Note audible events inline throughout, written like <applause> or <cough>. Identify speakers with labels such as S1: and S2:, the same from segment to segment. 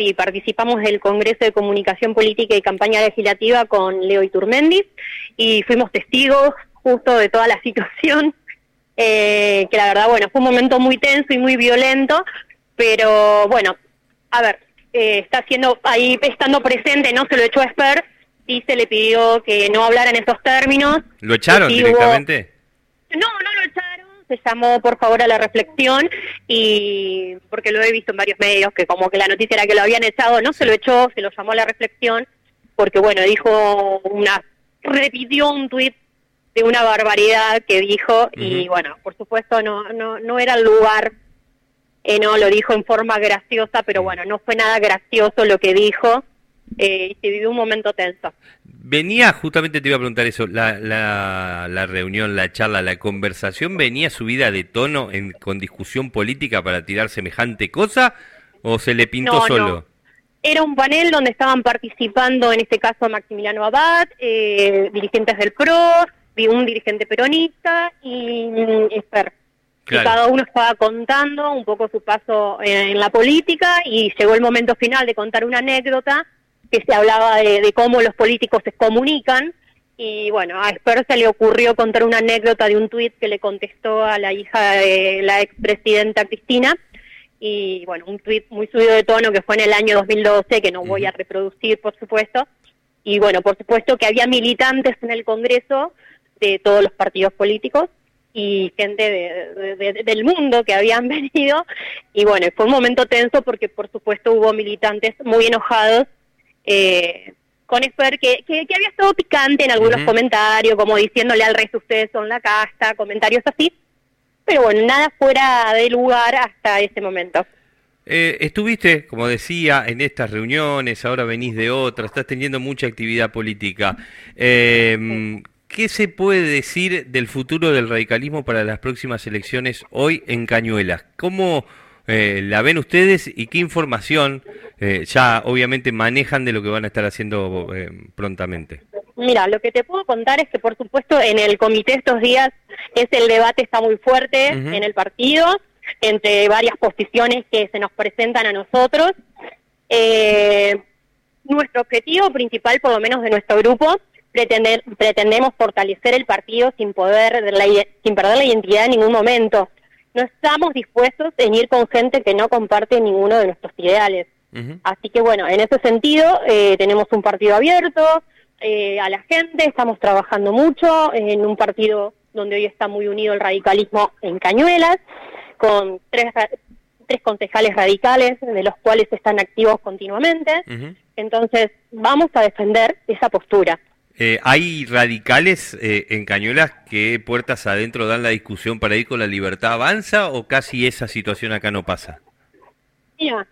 S1: sí, participamos del Congreso de Comunicación Política y Campaña Legislativa con Leo Iturmendi y fuimos testigos justo de toda la <laughs> situación, eh, que la verdad, bueno, fue un momento muy tenso y muy violento, pero bueno, a ver, eh, está haciendo ahí, estando presente, no se lo echó a Esper, sí se le pidió que no hablara en esos términos.
S2: ¿Lo echaron directamente?
S1: No se llamó por favor a la reflexión y porque lo he visto en varios medios que como que la noticia era que lo habían echado, no se lo echó, se lo llamó a la reflexión porque bueno, dijo una repitió un tuit de una barbaridad que dijo y bueno, por supuesto no no no era el lugar eh, no lo dijo en forma graciosa, pero bueno, no fue nada gracioso lo que dijo eh, y se vivió un momento tenso.
S2: Venía, justamente te iba a preguntar eso, la, la, la reunión, la charla, la conversación, ¿venía subida de tono en, con discusión política para tirar semejante cosa o se le pintó solo?
S1: Era un panel donde estaban participando, en este caso, Maximiliano Abad, eh, dirigentes del PRO, un dirigente peronista y mm, Esper cada uno estaba contando un poco su paso en, la política y llegó el momento final de contar una anécdota que se hablaba de, cómo los políticos se comunican. Y bueno, a Esper se le ocurrió contar una anécdota de un tuit que le contestó a la hija de la expresidenta Cristina. Y bueno, un tuit muy subido de tono que fue en el año 2012 que no voy a reproducir por supuesto. Y bueno, por supuesto que había militantes en el Congreso de todos los partidos políticos y gente de, del mundo que habían <laughs> venido. Y bueno, fue un momento tenso porque por supuesto hubo militantes muy enojados eh, con Esper, que, que, había estado picante en algunos comentarios, como diciéndole al resto ustedes son la casta, comentarios así. Pero bueno, nada fuera de lugar hasta ese momento.
S2: Eh, estuviste, como decía, en estas reuniones, ahora venís de otras, estás teniendo mucha actividad política. Eh, ¿Qué se puede decir del futuro del radicalismo para las próximas elecciones hoy en Cañuelas? ¿Cómo eh, la ven ustedes y qué información eh, ya obviamente manejan de lo que van a estar haciendo eh, prontamente?
S1: Mira, lo que te puedo contar es que por supuesto en el comité estos días es el debate está muy fuerte en el partido entre varias posiciones que se nos presentan a nosotros. nuestro objetivo principal, por lo menos de nuestro grupo, pretender, pretendemos fortalecer el partido sin poder sin perder la identidad en ningún momento. No estamos dispuestos en ir con gente que no comparte ninguno de nuestros ideales. Así que bueno, en ese sentido eh, tenemos un partido abierto eh, a la gente, estamos trabajando mucho en un partido donde hoy está muy unido el radicalismo en Cañuelas, con tres, tres concejales radicales, de los cuales están activos continuamente. Entonces, vamos a defender esa postura.
S2: Eh, ¿Hay radicales eh, en Cañuelas que puertas adentro dan la discusión para ir con la libertad avanza o casi esa situación acá no pasa?
S1: Mira,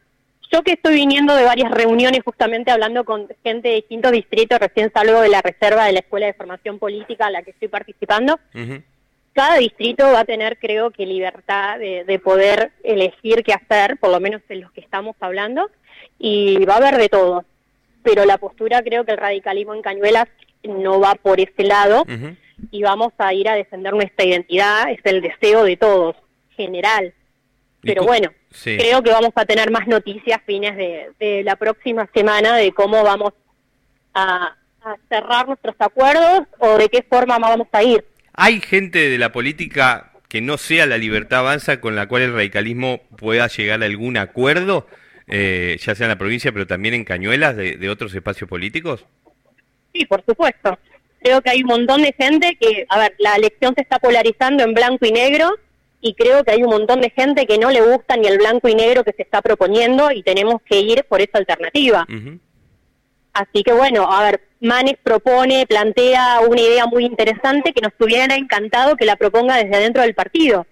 S1: yo que estoy viniendo de varias reuniones justamente hablando con gente de distintos distritos, recién salgo de la reserva de la Escuela de Formación Política a la que estoy participando, cada distrito va a tener creo que libertad de, de poder elegir qué hacer, por lo menos en los que estamos hablando, y va a haber de todo. Pero la postura creo que el radicalismo en Cañuelas no va por ese lado y vamos a ir a defender nuestra identidad, es el deseo de todos, general. Pero bueno, creo que vamos a tener más noticias fines de, la próxima semana de cómo vamos a, cerrar nuestros acuerdos o de qué forma vamos a ir.
S2: ¿Hay gente de la política que no sea la libertad avanza con la cual el radicalismo pueda llegar a algún acuerdo, eh, ya sea en la provincia, pero también en Cañuelas de otros espacios políticos?
S1: Sí, por supuesto. Creo que hay un montón de gente que, a ver, la elección se está polarizando en blanco y negro y creo que hay un montón de gente que no le gusta ni el blanco y negro que se está proponiendo y tenemos que ir por esa alternativa. Así que bueno, a ver, Manes propone, plantea una idea muy interesante que nos hubiera encantado que la proponga desde adentro del partido.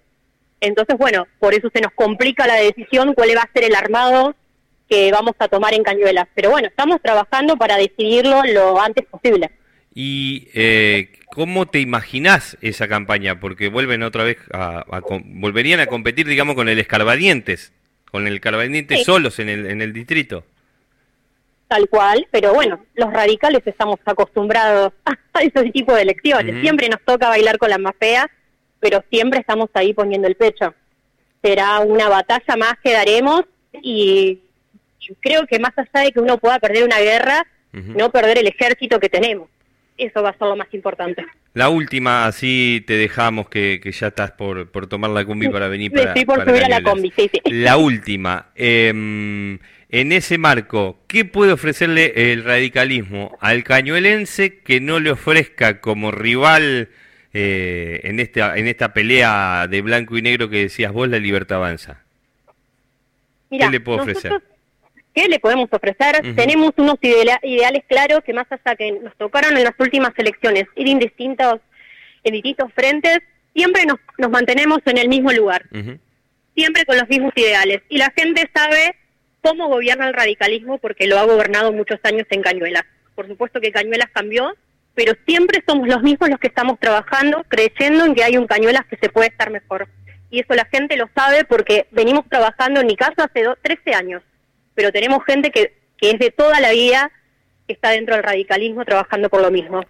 S1: Entonces, bueno, por eso se nos complica la decisión cuál va a ser el armado que vamos a tomar en Cañuelas. Pero bueno, estamos trabajando para decidirlo lo antes posible.
S2: ¿Y eh, cómo te imaginás esa campaña? Porque vuelven otra vez a, volverían a competir, digamos, con el Escarbadientes, con el Escarbadientes solos en el, en el distrito.
S1: Tal cual, pero bueno, los radicales estamos acostumbrados <laughs> a ese tipo de elecciones. Siempre nos toca bailar con la más fea, pero siempre estamos ahí poniendo el pecho. Será una batalla más que daremos y creo que más allá de que uno pueda perder una guerra, no perder el ejército que tenemos. Eso va a ser lo más importante.
S2: La última, así te dejamos que, ya estás por, por tomar la combi para venir para.
S1: Estoy por subir a la combi, sí, sí.
S2: La última. Eh, en ese marco, ¿qué puede ofrecerle el radicalismo al cañuelense que no le ofrezca como rival eh, en, esta, en esta pelea de blanco y negro que decías vos, la libertad avanza?
S1: ¿Qué le puedo ofrecer? ¿Qué le podemos ofrecer? Tenemos unos ideales claros que más allá que nos tocaron en las últimas elecciones ir en distintos, en distintos frentes, siempre nos, nos mantenemos en el mismo lugar, siempre con los mismos ideales. Y la gente sabe cómo gobierna el radicalismo porque lo ha gobernado muchos años en Cañuelas. Por supuesto que Cañuelas cambió, pero siempre somos los mismos los que estamos trabajando, creyendo en que hay un Cañuelas que se puede estar mejor. Y eso la gente lo sabe porque venimos trabajando en mi caso hace 13 años, pero tenemos gente que, que es de toda la vida que está dentro del radicalismo trabajando por lo mismo.